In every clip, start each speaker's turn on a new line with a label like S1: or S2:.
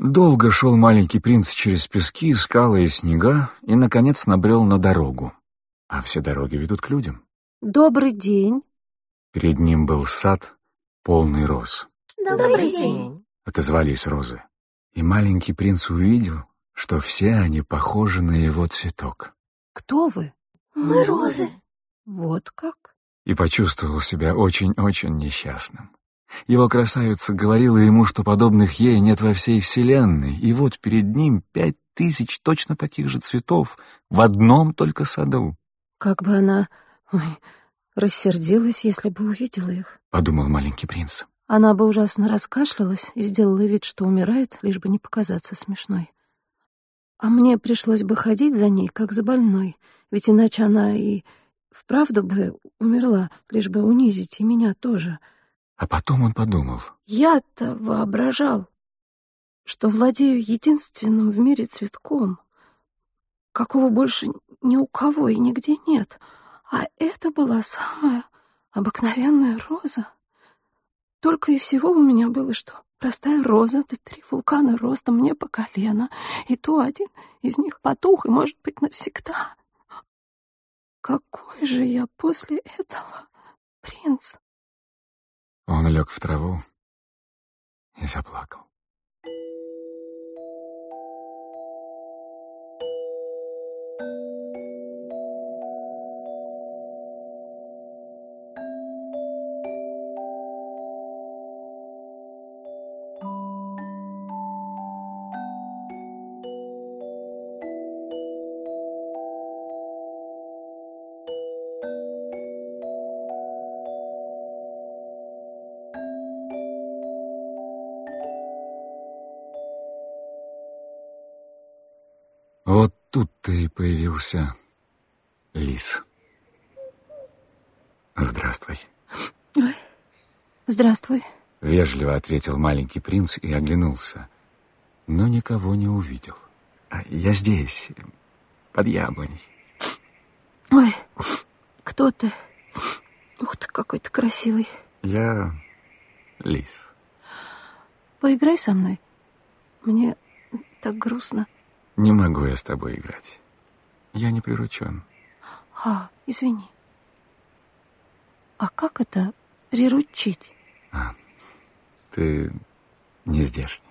S1: Долго шел маленький принц через пески, скалы и снега и, наконец, набрел на дорогу. А все дороги ведут к людям.
S2: Добрый день.
S1: Перед ним был сад, полный роз.
S2: Добрый день.
S1: Отозвались розы. И маленький принц увидел, что все они похожи на его цветок.
S2: Кто вы?
S3: Мы розы.
S2: Вот как?
S1: И почувствовал себя очень-очень несчастным. Его красавица говорила ему, что подобных ей нет во всей вселенной, и вот перед ним пять тысяч точно таких же цветов в одном только саду.
S2: Как бы она ой, рассердилась, если бы увидела их, —
S1: подумал маленький принц.
S2: Она бы ужасно раскашлялась и сделала вид, что умирает, лишь бы не показаться смешной. А мне пришлось бы ходить за ней, как за больной, ведь иначе она и вправду бы умерла, лишь бы унизить и меня тоже —
S1: а потом он подумал.
S2: Я-то воображал, что владею единственным в мире цветком, какого больше ни у кого и нигде нет. А это была самая обыкновенная роза. Только и всего у меня было, что простая роза, да три вулкана ростом мне по колено, и то один из них потух, и, может быть, навсегда. Какой же я после этого принц?
S1: Он лег в траву и заплакал. Тут-то и появился лис. Здравствуй.
S2: Ой, здравствуй.
S1: Вежливо ответил маленький принц и оглянулся, но никого не увидел. А я здесь, под яблоней.
S2: Ой, кто ты? Ух ты, какой ты красивый.
S1: Я лис.
S2: Поиграй со мной. Мне так грустно.
S1: Не могу я с тобой играть. Я не приручен.
S2: А, извини. А как это приручить?
S1: А, ты не здешний.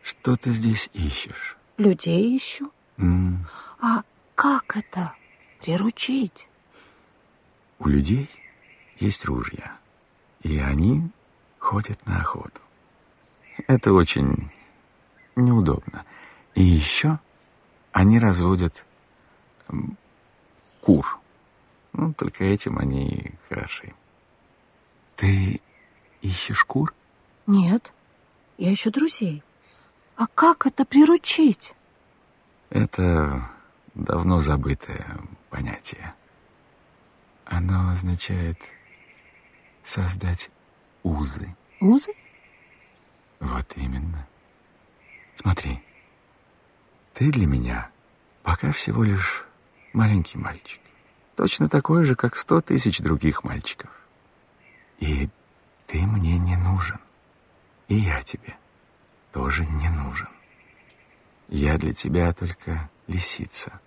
S1: Что ты здесь ищешь?
S2: Людей ищу.
S1: М
S2: А как это приручить?
S1: У людей есть ружья, и они ходят на охоту. Это очень неудобно. И еще они разводят кур. Ну, только этим они хороши. Ты ищешь кур?
S2: Нет, я ищу друзей. А как это приручить?
S1: Это давно забытое понятие. Оно означает создать узы.
S2: Узы?
S1: Вот именно. Смотри, ты для меня пока всего лишь маленький мальчик. Точно такой же, как сто тысяч других мальчиков. И ты мне не нужен. И я тебе тоже не нужен. Я для тебя только лисица.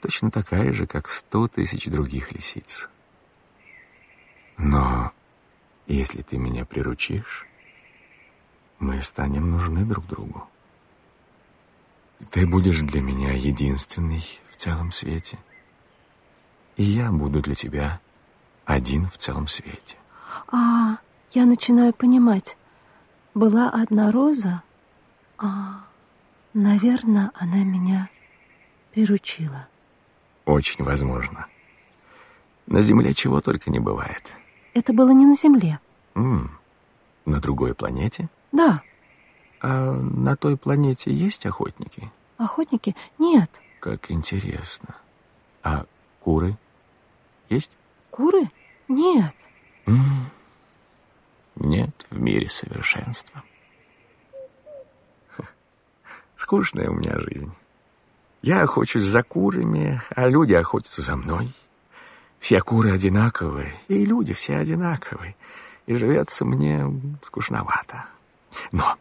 S1: Точно такая же, как сто тысяч других лисиц. Но если ты меня приручишь, мы станем нужны друг другу. Ты будешь для меня единственный в целом свете. И я буду для тебя один в целом свете.
S2: А, я начинаю понимать. Была одна роза, а, наверное, она меня приручила.
S1: Очень возможно. На Земле чего только не бывает.
S2: Это было не на Земле.
S1: М -м, на другой планете?
S2: Да.
S1: А на той планете есть охотники?
S2: Охотники? Нет.
S1: Как интересно. А куры есть?
S2: Куры? Нет.
S1: Нет в мире совершенства. Скучная у меня жизнь. Я охочусь за курами, а люди охотятся за мной. Все куры одинаковые, и люди все одинаковые. И живется мне скучновато. Но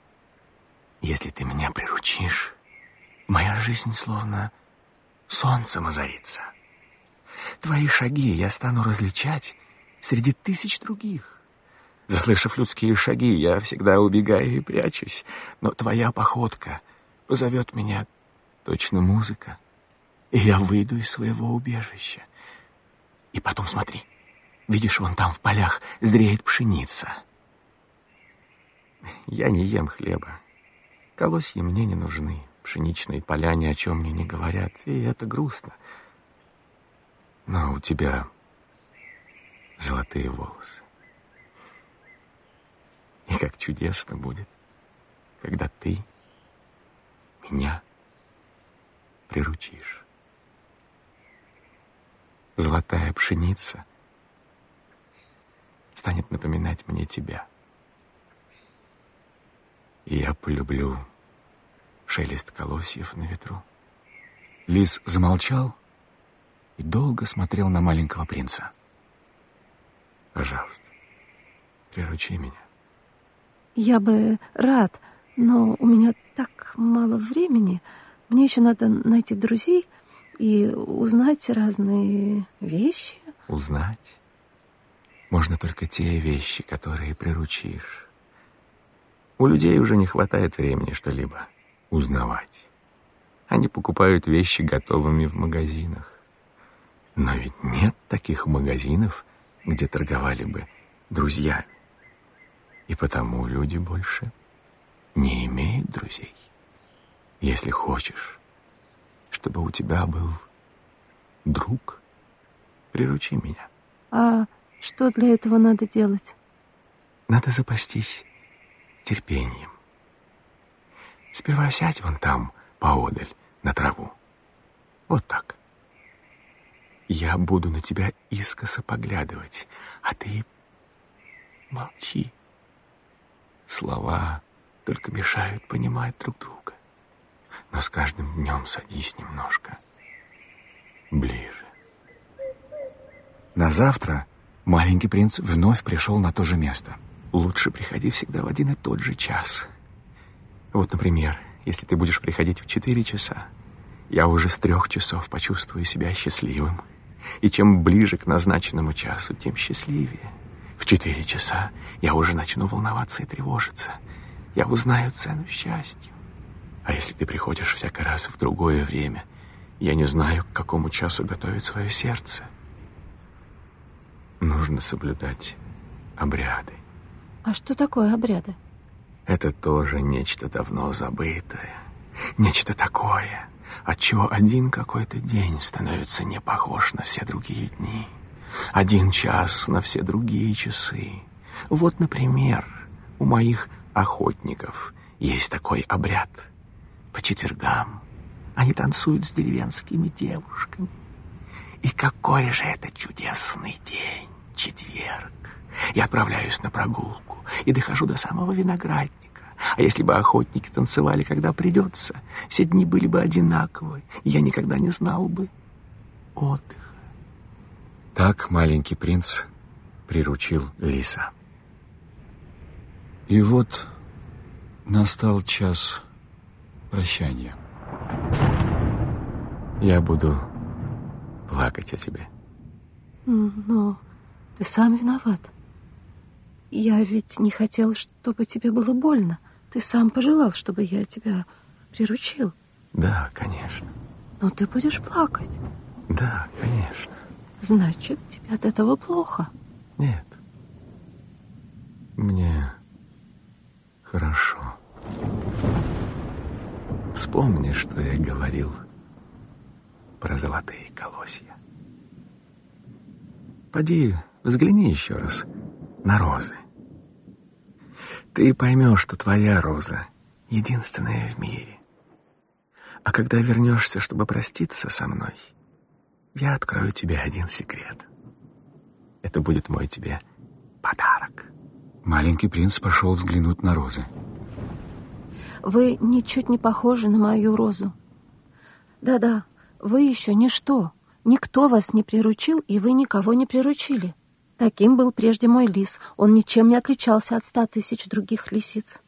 S1: если ты меня приручишь, моя жизнь словно солнцем озарится. Твои шаги я стану различать среди тысяч других. Заслышав людские шаги, я всегда убегаю и прячусь, но твоя походка позовет меня точно музыка, и я выйду из своего убежища. И потом смотри, видишь, вон там в полях зреет пшеница. Я не ем хлеба. Колосья мне не нужны, пшеничные поля ни о чем мне не говорят, и это грустно. Но у тебя золотые волосы. И как чудесно будет, когда ты меня приручишь. Золотая пшеница станет напоминать мне тебя. И я полюблю шелест колосьев на ветру. Лис замолчал и долго смотрел на маленького принца. «Пожалуйста, приручи меня».
S2: Я бы рад, но у меня так мало времени. Мне еще надо найти друзей и узнать разные вещи.
S1: Узнать? Можно только те вещи, которые приручишь. У людей уже не хватает времени что-либо узнавать. Они покупают вещи готовыми в магазинах. Но ведь нет таких магазинов, где торговали бы друзьями. И потому люди больше не имеют друзей. Если хочешь, чтобы у тебя был друг, приручи меня.
S2: А что для этого надо делать?
S1: Надо запастись терпением. Сперва сядь вон там, поодаль, на траву. Вот так. Я буду на тебя искоса поглядывать, а ты молчи. Слова только мешают понимать друг друга. Но с каждым днем садись немножко ближе. На завтра маленький принц вновь пришел на то же место. Лучше приходи всегда в один и тот же час. Вот, например, если ты будешь приходить в четыре часа, я уже с трех часов почувствую себя счастливым. И чем ближе к назначенному часу, тем счастливее. В четыре часа я уже начну волноваться и тревожиться. Я узнаю цену счастью. А если ты приходишь всякий раз в другое время, я не знаю, к какому часу готовить свое сердце. Нужно соблюдать обряды.
S2: А что такое обряды?
S1: Это тоже нечто давно забытое. Нечто такое, отчего один какой-то день становится не похож на все другие дни. Один час на все другие часы. Вот, например, у моих охотников есть такой обряд. По четвергам они танцуют с деревенскими девушками. И какой же это чудесный день, четверг. Я отправляюсь на прогулку и дохожу до самого виноградника. А если бы охотники танцевали, когда придется, все дни были бы одинаковы, и я никогда не знал бы отдыха. Так маленький принц приручил лиса. И вот настал час прощания. Я буду плакать о тебе.
S2: Но ты сам виноват. Я ведь не хотел, чтобы тебе было больно. Ты сам пожелал, чтобы я тебя приручил.
S1: Да, конечно.
S2: Но ты будешь плакать.
S1: Да, конечно.
S2: Значит, тебе от этого плохо.
S1: Нет. Мне хорошо. Вспомни, что я говорил про золотые колосья. Поди, взгляни еще раз на розы. Ты поймешь, что твоя роза единственная в мире. А когда вернешься, чтобы проститься со мной, я открою тебе один секрет. Это будет мой тебе подарок. Маленький принц пошел взглянуть на розы.
S2: Вы ничуть не похожи на мою розу. Да-да, вы еще ничто. Никто вас не приручил, и вы никого не приручили. Таким был прежде мой лис. Он ничем не отличался от ста тысяч других лисиц.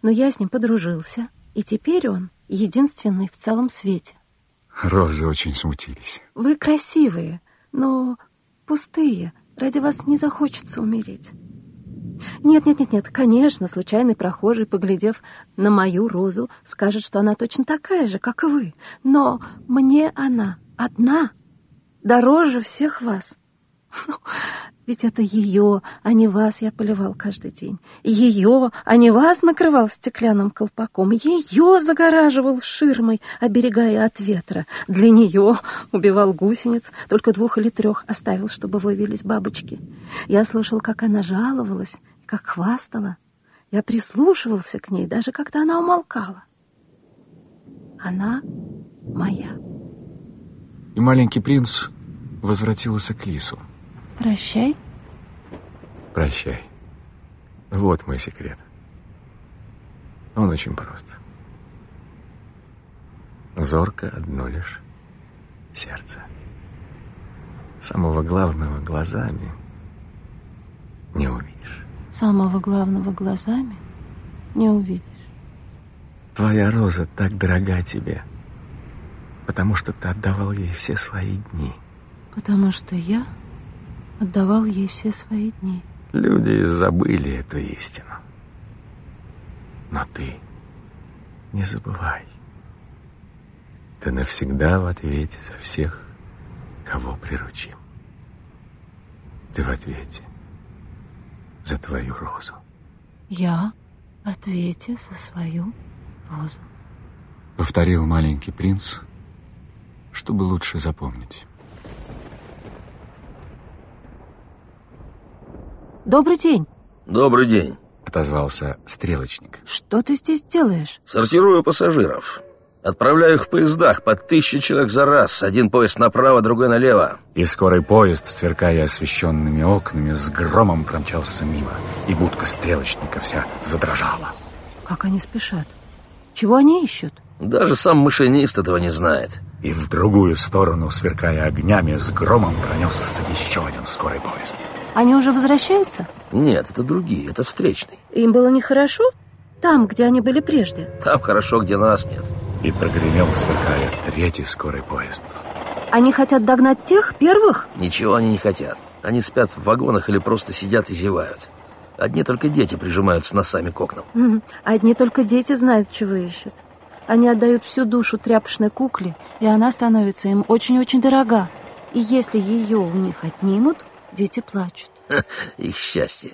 S2: Но я с ним подружился, И теперь он единственный в целом свете.
S1: Розы очень смутились.
S2: Вы красивые, но пустые. Ради вас не захочется умереть. Нет, нет, нет, нет, конечно, случайный прохожий, поглядев на мою розу, скажет, что она точно такая же, как и вы. Но мне она одна, дороже всех вас. Ну, ведь это ее, а не вас я поливал каждый день. Ее, а не вас накрывал стеклянным колпаком. Ее загораживал ширмой, оберегая от ветра. Для нее убивал гусениц, только двух или трех оставил, чтобы вывелись бабочки. Я слушал, как она жаловалась, как хвастала. Я прислушивался к ней, даже когда она умолкала. Она моя.
S1: И маленький принц возвратился к лису.
S2: Прощай.
S1: Прощай. Вот мой секрет. Он очень прост. Зорко одно лишь сердце. Самого главного глазами не увидишь.
S2: Самого главного глазами не увидишь.
S1: Твоя роза так дорога тебе, потому что ты отдавал ей все свои дни.
S2: Потому что я отдавал ей все свои дни.
S1: Люди забыли эту истину. Но ты не забывай. Ты навсегда в ответе за всех, кого приручил. Ты в ответе за твою розу.
S2: Я в ответе за свою розу.
S1: Повторил маленький принц, чтобы лучше запомнить.
S2: Добрый день.
S3: Добрый день.
S1: Отозвался стрелочник.
S2: Что ты здесь делаешь?
S3: Сортирую пассажиров. Отправляю их в поездах по тысяче человек за раз. Один поезд направо, другой налево.
S1: И скорый поезд, сверкая освещенными окнами, с громом промчался мимо, и будка стрелочника вся задрожала.
S2: Как они спешат? Чего они ищут?
S3: Даже сам машинист этого не знает.
S1: И в другую сторону, сверкая огнями, с громом пронесся еще один скорый поезд.
S2: Они уже возвращаются?
S3: Нет, это другие, это встречный.
S2: Им было нехорошо? Там, где они были прежде?
S3: Там хорошо, где нас нет.
S1: И прогремел, сверкая, третий скорый поезд.
S2: Они хотят догнать тех первых?
S3: Ничего они не хотят. Они спят в вагонах или просто сидят и зевают. Одни только дети прижимаются носами к окнам.
S2: Одни только дети знают, чего ищут. Они отдают всю душу тряпочной кукле, и она становится им очень-очень дорога. И если ее у них отнимут, дети плачут.
S3: Их счастье.